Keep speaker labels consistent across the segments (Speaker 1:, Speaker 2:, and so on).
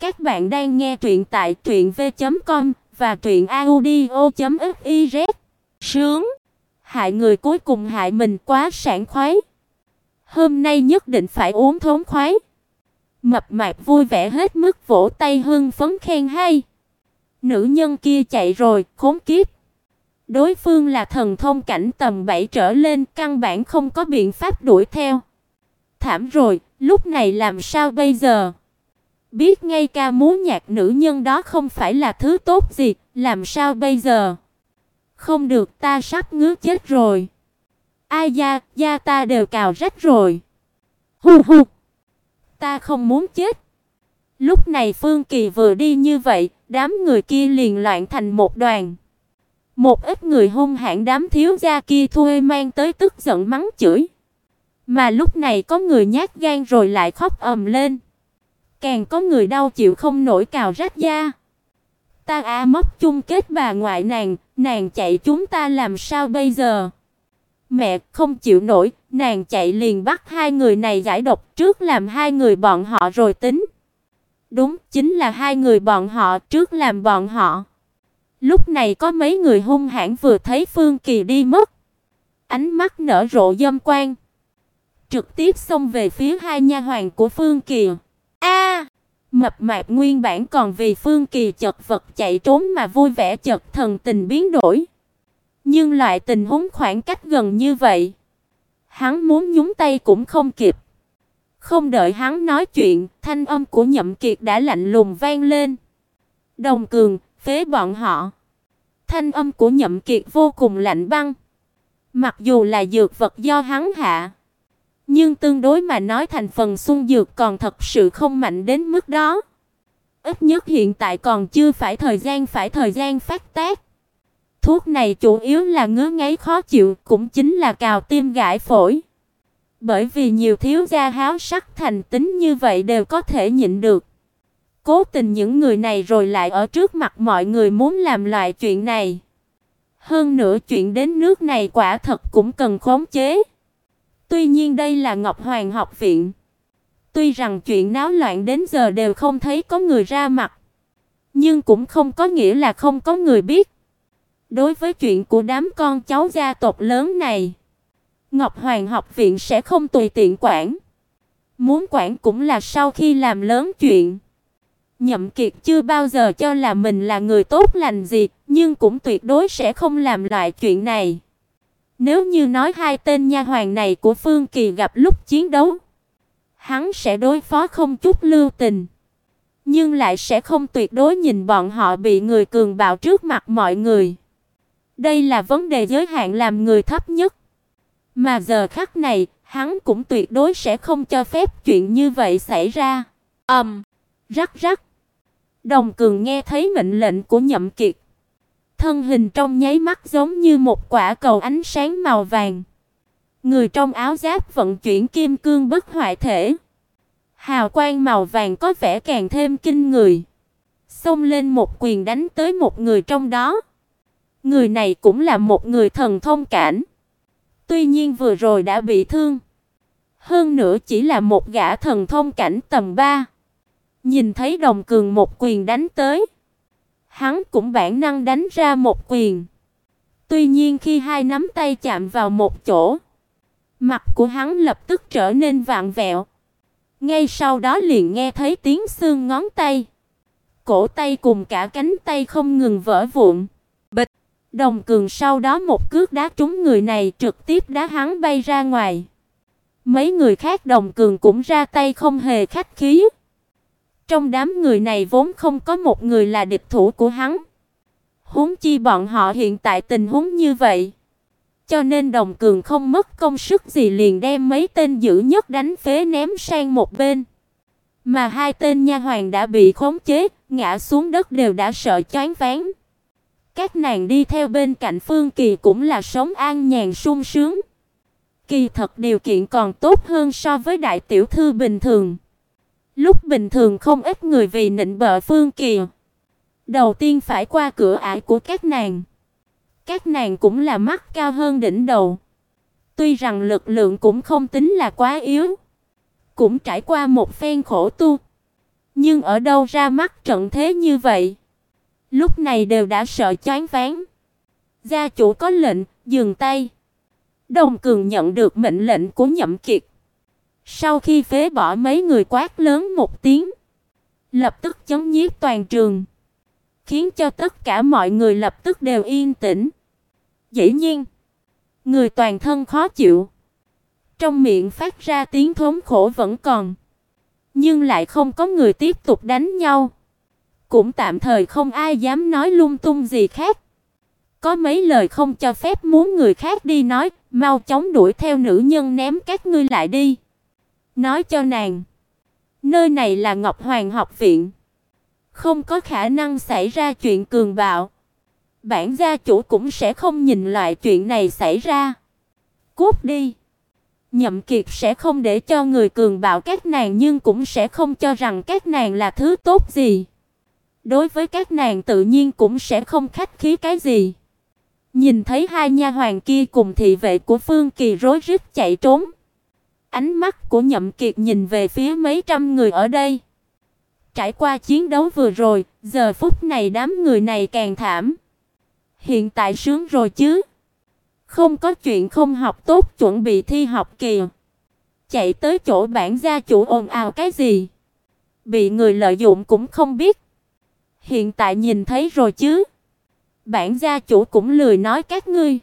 Speaker 1: Các bạn đang nghe truyện tại truyệnv.com và truyệnaudio.fiz. Sướng, hại người cuối cùng hại mình quá sảng khoái. Hôm nay nhất định phải uống thốn khoái. Mập mạp vui vẻ hết mức vỗ tay hưng phấn khen hay. Nữ nhân kia chạy rồi, khốn kiếp. Đối phương là thần thông cảnh tầm 7 trở lên, căn bản không có biện pháp đuổi theo. Thảm rồi, lúc này làm sao bây giờ? Biết ngay ca múa nhạc nữ nhân đó không phải là thứ tốt gì, làm sao bây giờ? Không được, ta sắp ngứa chết rồi. Ai da, da ta đều cào rách rồi. hù hù Ta không muốn chết. Lúc này Phương Kỳ vừa đi như vậy, đám người kia liền loạn thành một đoàn. Một ít người hung hãn đám thiếu gia kia thuê mang tới tức giận mắng chửi. Mà lúc này có người nhát gan rồi lại khóc ầm lên. Càng có người đau chịu không nổi cào rách da. Ta a móc chung kết bà ngoại nàng, nàng chạy chúng ta làm sao bây giờ? Mẹ không chịu nổi, nàng chạy liền bắt hai người này giải độc trước làm hai người bọn họ rồi tính. Đúng, chính là hai người bọn họ trước làm bọn họ. Lúc này có mấy người hung hãn vừa thấy Phương Kỳ đi mất, ánh mắt nở rộ dâm quan, trực tiếp xông về phía hai nha hoàn của Phương Kỳ. A! mập mạp nguyên bản còn vì Phương Kỳ chật vật chạy trốn mà vui vẻ chợt thần tình biến đổi. Nhưng loại tình huống khoảng cách gần như vậy, hắn muốn nhúng tay cũng không kịp. Không đợi hắn nói chuyện, thanh âm của Nhậm Kiệt đã lạnh lùng vang lên. Đồng Cường, phế bọn họ. Thanh âm của Nhậm Kiệt vô cùng lạnh băng. Mặc dù là dược vật do hắn hạ, nhưng tương đối mà nói thành phần xung dược còn thật sự không mạnh đến mức đó. Ít nhất hiện tại còn chưa phải thời gian phải thời gian phát tác. Thuốc này chủ yếu là ngứa ngáy khó chịu, cũng chính là cào tim gãi phổi. Bởi vì nhiều thiếu gia háo sắc thành tính như vậy đều có thể nhịn được. Cố tình những người này rồi lại ở trước mặt mọi người muốn làm loại chuyện này. Hơn nữa chuyện đến nước này quả thật cũng cần khống chế. Tuy nhiên đây là Ngọc Hoàng học viện. Tuy rằng chuyện náo loạn đến giờ đều không thấy có người ra mặt, nhưng cũng không có nghĩa là không có người biết. Đối với chuyện của đám con cháu gia tộc lớn này, Ngọc Hoàng học viện sẽ không tùy tiện quản. Muốn quản cũng là sau khi làm lớn chuyện. Nhậm Kiệt chưa bao giờ cho là mình là người tốt lành gì, nhưng cũng tuyệt đối sẽ không làm loại chuyện này. Nếu như nói hai tên nha hoàn này của Phương Kỳ gặp lúc chiến đấu, hắn sẽ đối phó không chút lưu tình, nhưng lại sẽ không tuyệt đối nhìn bọn họ bị người cường bạo trước mặt mọi người. Đây là vấn đề giới hạn làm người thấp nhất. Mà giờ khắc này, hắn cũng tuyệt đối sẽ không cho phép chuyện như vậy xảy ra. Ầm, um, rắc rắc. Đồng Cường nghe thấy mệnh lệnh của Nhậm Kiệt, thân hình trong nháy mắt giống như một quả cầu ánh sáng màu vàng. Người trong áo giáp vận chuyển kim cương bất hoại thể, hào quang màu vàng có vẻ càng thêm kinh người. Xông lên một quyền đánh tới một người trong đó. Người này cũng là một người thần thông cảnh. Tuy nhiên vừa rồi đã bị thương. Hơn nữa chỉ là một gã thần thông cảnh tầm 3. Nhìn thấy Đồng Cường một quyền đánh tới, hắn cũng bản năng đánh ra một quyền. Tuy nhiên khi hai nắm tay chạm vào một chỗ, mặt của hắn lập tức trở nên vặn vẹo. Ngay sau đó liền nghe thấy tiếng xương ngón tay, cổ tay cùng cả cánh tay không ngừng vỡ vụn. Bịch, Đồng Cường sau đó một cước đá trúng người này, trực tiếp đá hắn bay ra ngoài. Mấy người khác Đồng Cường cũng ra tay không hề khách khí. Trong đám người này vốn không có một người là địch thủ của hắn. Huống chi bọn họ hiện tại tình huống như vậy, cho nên Đồng Cường không mất công sức gì liền đem mấy tên dữ nhất đánh phế ném sang một bên. Mà hai tên nha hoàn đã bị khống chế, ngã xuống đất đều đã sợ choáng váng. Các nàng đi theo bên cạnh Phương Kỳ cũng là sống an nhàn sung sướng. Kỳ thật điều kiện còn tốt hơn so với đại tiểu thư bình thường. Lúc bình thường không ít người vì nịnh bợ Phương Kỳ, đầu tiên phải qua cửa ải của các nàng. Các nàng cũng là mắt cao hơn đỉnh đầu. Tuy rằng lực lượng cũng không tính là quá yếu, cũng trải qua một phen khổ tu, Nhưng ở đâu ra mắt trận thế như vậy? Lúc này đều đã sợ choáng váng. Gia chủ có lệnh, dừng tay. Đồng Cường nhận được mệnh lệnh của Nhậm Kiệt. Sau khi phế bỏ mấy người quát lớn một tiếng, lập tức chấn nhiếp toàn trường, khiến cho tất cả mọi người lập tức đều yên tĩnh. Dĩ nhiên, người toàn thân khó chịu, trong miệng phát ra tiếng thống khổ vẫn còn, nhưng lại không có người tiếp tục đánh nhau. Cũng tạm thời không ai dám nói lung tung gì khác. Có mấy lời không cho phép muốn người khác đi nói, mau chóng đuổi theo nữ nhân ném các ngươi lại đi. Nói cho nàng, nơi này là Ngọc Hoàng học viện, không có khả năng xảy ra chuyện cường bạo. Bản gia chủ cũng sẽ không nhìn loại chuyện này xảy ra. Cút đi. Nhậm Kiệt sẽ không để cho người cường bạo các nàng nhưng cũng sẽ không cho rằng các nàng là thứ tốt gì. Đối với các nàng tự nhiên cũng sẽ không khách khí cái gì. Nhìn thấy hai nha hoàn kia cùng thị vệ của Phương Kỳ rối rít chạy trốn, ánh mắt của Nhậm Kiệt nhìn về phía mấy trăm người ở đây. Trải qua chiến đấu vừa rồi, giờ phút này đám người này càng thảm. Hiện tại sướng rồi chứ? Không có chuyện không học tốt chuẩn bị thi học kỳ. Chạy tới chỗ bản gia chủ ồn ào cái gì? Bị người lợi dụng cũng không biết. Hiện tại nhìn thấy rồi chứ? Bản gia chủ cũng lười nói các ngươi.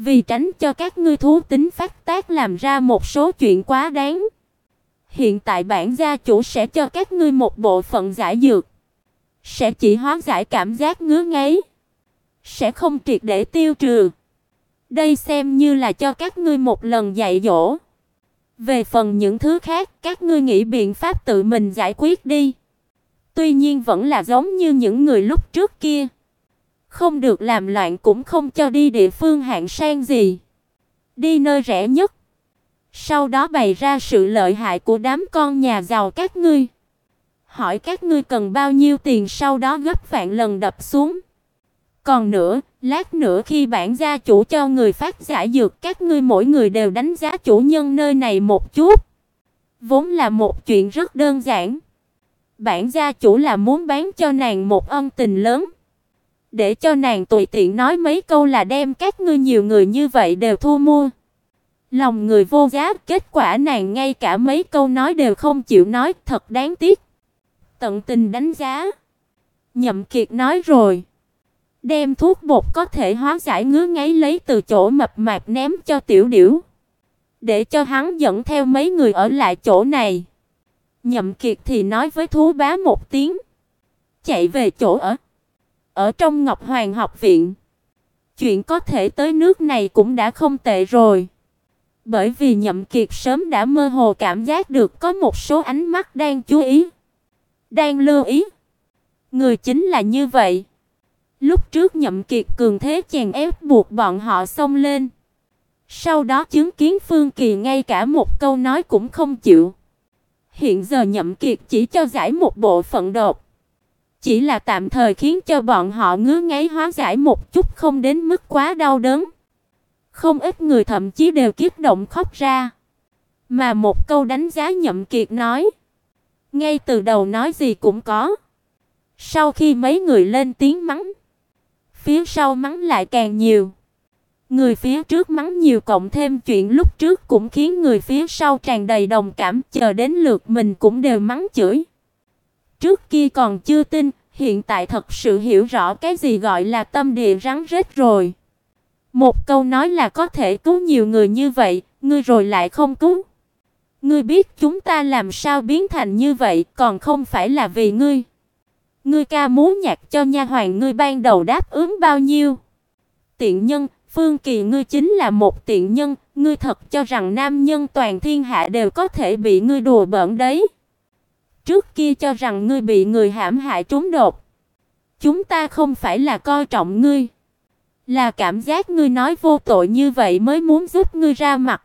Speaker 1: Vì tránh cho các ngươi thú tính phát tác làm ra một số chuyện quá đáng. Hiện tại bản gia chủ sẽ cho các ngươi một bộ phận giải dược, sẽ chỉ hóa giải cảm giác ngứa ngáy, sẽ không triệt để tiêu trừ. Đây xem như là cho các ngươi một lần dạy dỗ. Về phần những thứ khác, các ngươi nghĩ biện pháp tự mình giải quyết đi. Tuy nhiên vẫn là giống như những người lúc trước kia. Không được làm loạn cũng không cho đi địa phương hạng sang gì. Đi nơi rẻ nhất. Sau đó bày ra sự lợi hại của đám con nhà giàu các ngươi. Hỏi các ngươi cần bao nhiêu tiền sau đó gấp vạn lần đập xuống. Còn nữa, lát nữa khi bản gia chủ cho người phát giải dược, các ngươi mỗi người đều đánh giá chủ nhân nơi này một chút. Vốn là một chuyện rất đơn giản. Bản gia chủ là muốn bán cho nàng một ân tình lớn, để cho nàng tùy tiện nói mấy câu là đem các ngươi nhiều người như vậy đều thu mua. Lòng người vô giá, kết quả nàng ngay cả mấy câu nói đều không chịu nói, thật đáng tiếc. Tận tình đánh giá. Nhậm Kiệt nói rồi, đem thuốc bột có thể hóa giải ngứa ngáy lấy từ chỗ mập mạp ném cho Tiểu Điểu, để cho hắn dẫn theo mấy người ở lại chỗ này. Nhậm Kiệt thì nói với thú bá một tiếng, chạy về chỗ ở. Ở trong Ngọc Hoàng học viện, chuyện có thể tới nước này cũng đã không tệ rồi. Bởi vì Nhậm Kiệt sớm đã mơ hồ cảm giác được có một số ánh mắt đang chú ý, đang lưu ý. Người chính là như vậy. Lúc trước Nhậm Kiệt cường thế chèn ép buộc bọn họ xông lên. Sau đó chứng kiến Phương Kỳ ngay cả một câu nói cũng không chịu. Hiện giờ Nhậm Kiệt chỉ cho giải một bộ phận đột. Chỉ là tạm thời khiến cho bọn họ ngứa ngáy hóa giải một chút không đến mức quá đau đớn. Không ít người thậm chí đều kiếp động khóc ra. Mà một câu đánh giá Nhậm Kiệt nói, ngay từ đầu nói gì cũng có. Sau khi mấy người lên tiếng mắng, phía sau mắng lại càng nhiều. Người phía trước mắng nhiều cộng thêm chuyện lúc trước cũng khiến người phía sau tràn đầy đồng cảm, chờ đến lượt mình cũng đều mắng chửi. Trước kia còn chưa tin, hiện tại thật sự hiểu rõ cái gì gọi là tâm địa rắn rết rồi. Một câu nói là có thể cứu nhiều người như vậy, ngươi rồi lại không cứu. Ngươi biết chúng ta làm sao biến thành như vậy, còn không phải là vì ngươi. Ngươi ca múa nhạc cho nha hoàn ngươi ban đầu đáp ứng bao nhiêu? Tiện nhân, Phương Kỳ ngươi chính là một tiện nhân, ngươi thật cho rằng nam nhân toàn thiên hạ đều có thể bị ngươi đùa bỡn đấy. Trước kia cho rằng ngươi bị người hãm hại trúng đột. Chúng ta không phải là coi trọng ngươi, là cảm giác ngươi nói vô tội như vậy mới muốn giúp ngươi ra mặt.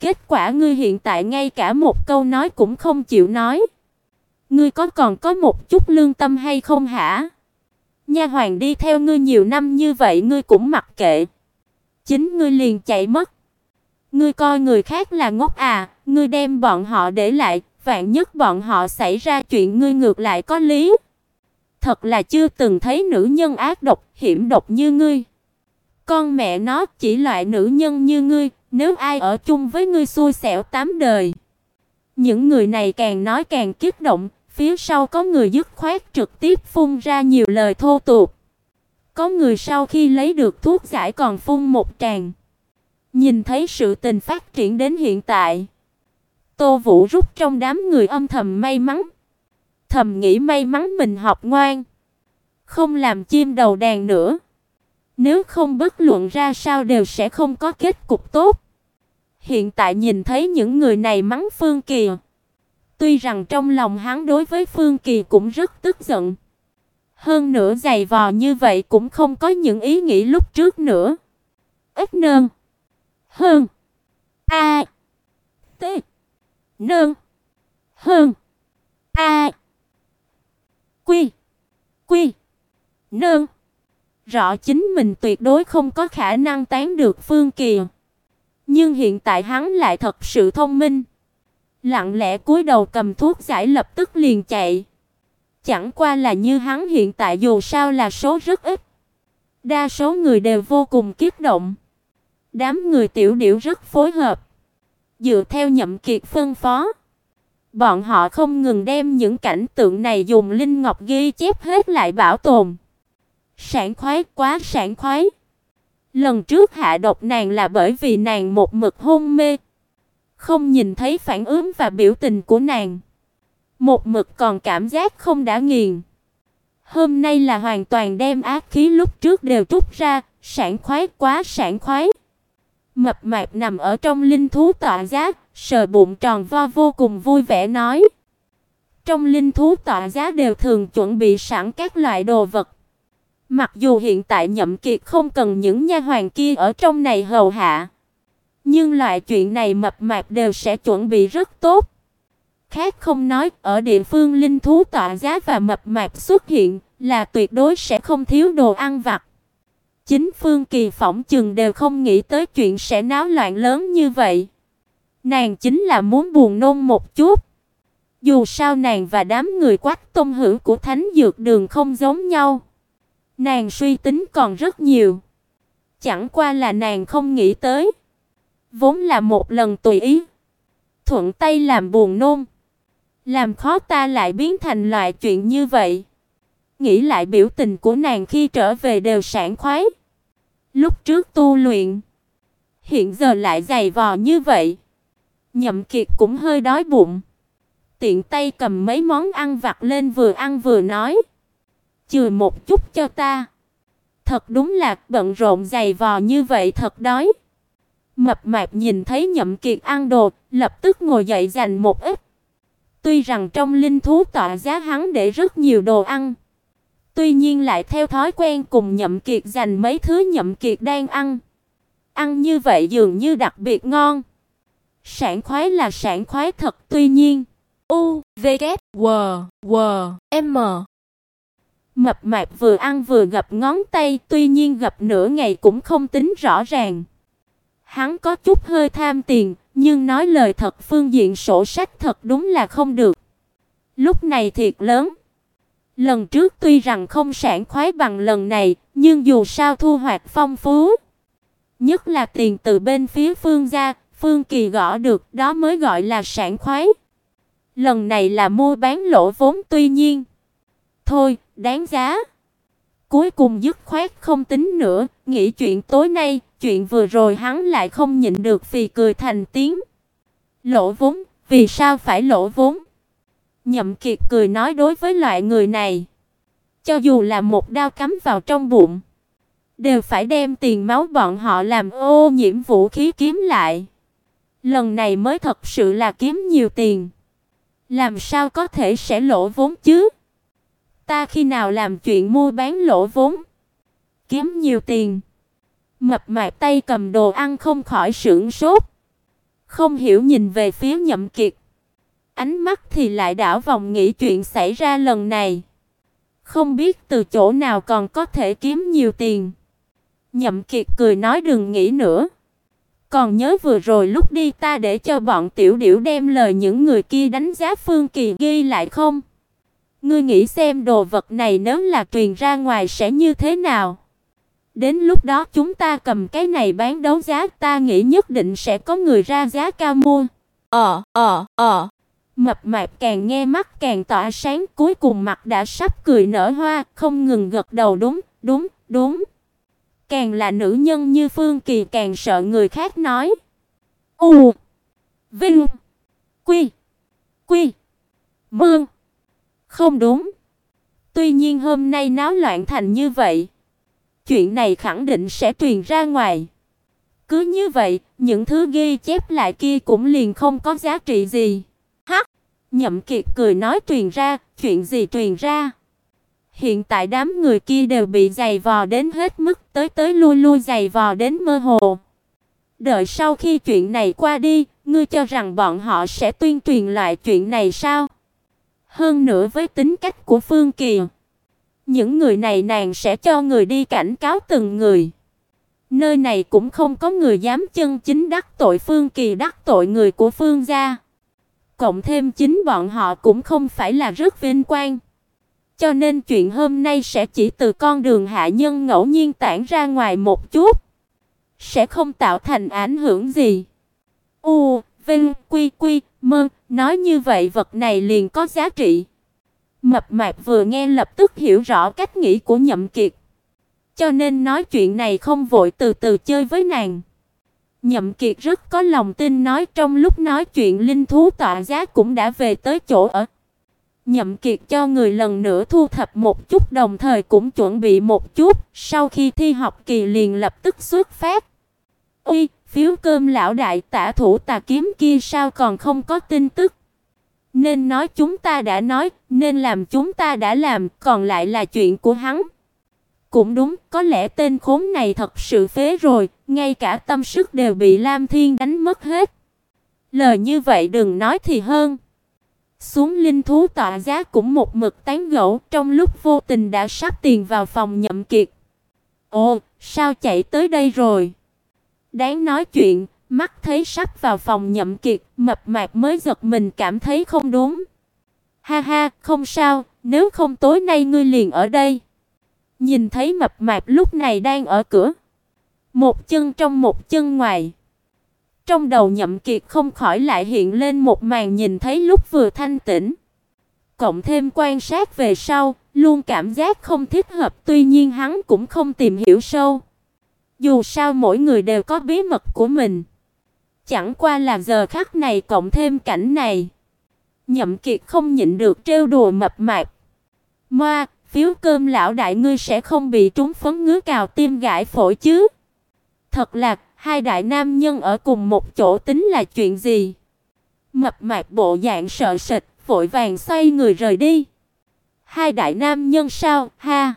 Speaker 1: Kết quả ngươi hiện tại ngay cả một câu nói cũng không chịu nói. Ngươi có còn có một chút lương tâm hay không hả? Nha hoàn đi theo ngươi nhiều năm như vậy ngươi cũng mặc kệ. Chính ngươi liền chạy mất. Ngươi coi người khác là ngốc à, ngươi đem bọn họ để lại, vạn nhất bọn họ xảy ra chuyện ngươi ngược lại có lý. Thật là chưa từng thấy nữ nhân ác độc, hiểm độc như ngươi. Con mẹ nó chỉ loại nữ nhân như ngươi, nếu ai ở chung với ngươi xui xẻo tám đời. Những người này càng nói càng kích động, phía sau có người dứt khoát trực tiếp phun ra nhiều lời thô tục. Có người sau khi lấy được thuốc giải còn phun một tràng. Nhìn thấy sự tình phát triển đến hiện tại, Tô Vũ rút trong đám người âm thầm may mắn. Thầm nghĩ may mắn mình học ngoan, không làm chim đầu đàn nữa. Nếu không bất luận ra sao đều sẽ không có kết cục tốt. Hiện tại nhìn thấy những người này mắng Phương Kỳ, tuy rằng trong lòng hắn đối với Phương Kỳ cũng rất tức giận. Hơn nữa giày vò như vậy cũng không có những ý nghĩ lúc trước nữa. Ít nơn. Hơn. A. T nương Hơn. A. Quy. Quy. nương Rõ chính mình tuyệt đối không có khả năng tán được Phương Kỳ. Nhưng hiện tại hắn lại thật sự thông minh. Lặng lẽ cúi đầu cầm thuốc giải lập tức liền chạy. Chẳng qua là như hắn hiện tại dù sao là số rất ít. Đa số người đều vô cùng kích động. Đám người tiểu điểu rất phối hợp. Dựa theo nhậm kiệt phân phó. Bọn họ không ngừng đem những cảnh tượng này dùng linh ngọc ghi chép hết lại bảo tồn. Sảng khoái quá sảng khoái. Lần trước hạ độc nàng là bởi vì nàng một mực hôn mê, không nhìn thấy phản ứng và biểu tình của nàng. Một mực còn cảm giác không đã nghiền. Hôm nay là hoàn toàn đem ác khí lúc trước đều trút ra, sảng khoái quá sảng khoái. Mập mạp nằm ở trong linh thú tọa giá, sờ bụng tròn vo vô cùng vui vẻ nói. Trong linh thú tọa giá đều thường chuẩn bị sẵn các loại đồ vật. Mặc dù hiện tại Nhậm Kiệt không cần những nha hoàn kia ở trong này hầu hạ, nhưng loại chuyện này mập mạp đều sẽ chuẩn bị rất tốt. Khác không nói, ở địa phương linh thú tọa giá và mập mạp xuất hiện, là tuyệt đối sẽ không thiếu đồ ăn vặt. Chính Phương Kỳ phỏng chừng đều không nghĩ tới chuyện sẽ náo loạn lớn như vậy. Nàng chính là muốn buồn nôn một chút. Dù sao nàng và đám người quách tông hữu của Thánh Dược Đường không giống nhau. Nàng suy tính còn rất nhiều. Chẳng qua là nàng không nghĩ tới. Vốn là một lần tùy ý. Thuận tay làm buồn nôn. Làm khó ta lại biến thành loại chuyện như vậy. Nghĩ lại biểu tình của nàng khi trở về đều sảng khoái. Lúc trước tu luyện, hiện giờ lại dày vò như vậy. Nhậm Kiệt cũng hơi đói bụng. Tiện tay cầm mấy món ăn vặt lên vừa ăn vừa nói: "Chừa một chút cho ta." Thật đúng là bận rộn dày vò như vậy thật đói. Mập mạp nhìn thấy Nhậm Kiệt ăn đồ, lập tức ngồi dậy dành một ít. Tuy rằng trong linh thú tọa giá hắn để rất nhiều đồ ăn, tuy nhiên lại theo thói quen cùng Nhậm Kiệt dành mấy thứ Nhậm Kiệt đang ăn. Ăn như vậy dường như đặc biệt ngon. Sảng khoái là sảng khoái thật, tuy nhiên, u, v, k, w, w, m. Mập mạp vừa ăn vừa gập ngón tay, tuy nhiên gập nửa ngày cũng không tính rõ ràng. Hắn có chút hơi tham tiền, nhưng nói lời thật phương diện sổ sách thật đúng là không được. Lúc này thiệt lớn. Lần trước tuy rằng không sảng khoái bằng lần này, nhưng dù sao thu hoạch phong phú. Nhất là tiền từ bên phía Phương gia, Phương Kỳ gõ được, đó mới gọi là sảng khoái. Lần này là mua bán lỗ vốn tuy nhiên. Thôi, đáng giá. Cuối cùng dứt khoát không tính nữa, nghĩ chuyện tối nay, chuyện vừa rồi hắn lại không nhịn được phì cười thành tiếng. Lỗ vốn, vì sao phải lỗ vốn? Nhậm Kiệt cười nói đối với loại người này, cho dù là một đao cắm vào trong bụng, đều phải đem tiền máu bọn họ làm ô nhiễm vũ khí kiếm lại. Lần này mới thật sự là kiếm nhiều tiền. Làm sao có thể sẽ lỗ vốn chứ? Ta khi nào làm chuyện mua bán lỗ vốn? Kiếm nhiều tiền. Mập mạp tay cầm đồ ăn không khỏi sửng sốt. Không hiểu nhìn về phía Nhậm Kiệt. Ánh mắt thì lại đảo vòng nghĩ chuyện xảy ra lần này. Không biết từ chỗ nào còn có thể kiếm nhiều tiền. Nhậm Kiệt cười nói đừng nghĩ nữa. Còn nhớ vừa rồi lúc đi ta để cho bọn tiểu điểu đem lời những người kia đánh giá Phương Kỳ ghi lại không? Ngươi nghĩ xem đồ vật này nếu là truyền ra ngoài sẽ như thế nào? Đến lúc đó chúng ta cầm cái này bán đấu giá, ta nghĩ nhất định sẽ có người ra giá cao mua.
Speaker 2: Ờ, ờ, ờ.
Speaker 1: Mập mạp càng nghe mắt càng tỏa sáng, cuối cùng mặt đã sắp cười nở hoa, không ngừng gật đầu đúng, đúng, đúng. Càng là nữ nhân như Phương Kỳ càng sợ người khác nói. U Vinh Quy Quy Mương Không đúng. Tuy nhiên hôm nay náo loạn thành như vậy, chuyện này khẳng định sẽ truyền ra ngoài. Cứ như vậy, những thứ ghi chép lại kia cũng liền không có giá trị gì. Nhậm Kiệt cười nói truyền ra, chuyện gì truyền ra? Hiện tại đám người kia đều bị giày vò đến hết mức, tới tới lui lui giày vò đến mơ hồ. Đợi sau khi chuyện này qua đi, ngươi cho rằng bọn họ sẽ tuyên truyền lại chuyện này sao? Hơn nữa với tính cách của Phương Kỳ, những người này nàng sẽ cho người đi cảnh cáo từng người. Nơi này cũng không có người dám chân chính đắc tội Phương Kỳ đắc tội người của Phương gia. Cộng thêm chính bọn họ cũng không phải là rất vinh quang. Cho nên chuyện hôm nay sẽ chỉ từ con đường hạ nhân ngẫu nhiên tản ra ngoài một chút, sẽ không tạo thành ảnh hưởng gì. U, Vinh, Quy Quy, Mơ, nói như vậy vật này liền có giá trị. Mập mạp vừa nghe lập tức hiểu rõ cách nghĩ của Nhậm Kiệt. Cho nên nói chuyện này không vội từ từ chơi với nàng. Nhậm Kiệt rất có lòng tin nói trong lúc nói chuyện linh thú tọa giá cũng đã về tới chỗ ở. Nhậm Kiệt cho người lần nữa thu thập một chút đồng thời cũng chuẩn bị một chút, sau khi thi học kỳ liền lập tức xuất phát. Uy, phiếu cơm lão đại tả thủ tà kiếm kia sao còn không có tin tức? Nên nói chúng ta đã nói, nên làm chúng ta đã làm, còn lại là chuyện của hắn. Cũng đúng, có lẽ tên khốn này thật sự phế rồi, ngay cả tâm sức đều bị Lam Thiên đánh mất hết. Lời như vậy đừng nói thì hơn. Xuống linh thú tọa giá cũng một mực tán gẫu, trong lúc vô tình đã sắp tiền vào phòng Nhậm Kiệt. Ồ, sao chạy tới đây rồi? Đáng nói chuyện, mắt thấy sắp vào phòng Nhậm Kiệt, mập mạp mới giật mình cảm thấy không đúng. Ha ha, không sao, nếu không tối nay ngươi liền ở đây. Nhìn thấy mập mạp lúc này đang ở cửa, một chân trong một chân ngoài. Trong đầu Nhậm Kiệt không khỏi lại hiện lên một màn nhìn thấy lúc vừa thanh tỉnh, Cộng thêm quan sát về sau, luôn cảm giác không thích hợp, tuy nhiên hắn cũng không tìm hiểu sâu. Dù sao mỗi người đều có bí mật của mình. Chẳng qua là giờ khắc này cộng thêm cảnh này, Nhậm Kiệt không nhịn được trêu đùa mập mạp. "Moa, phiếu cơm lão đại ngươi sẽ không bị trúng phấn ngứa cào tim gãi phổi chứ?" Thật là hai đại nam nhân ở cùng một chỗ tính là chuyện gì? Mập mạp bộ dạng sợ sệt, vội vàng xoay người rời đi. Hai đại nam nhân sao? Ha.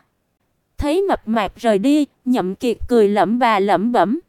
Speaker 1: Thấy mập mạp rời đi, Nhậm Kiệt cười lẩm bà lẩm bẩm.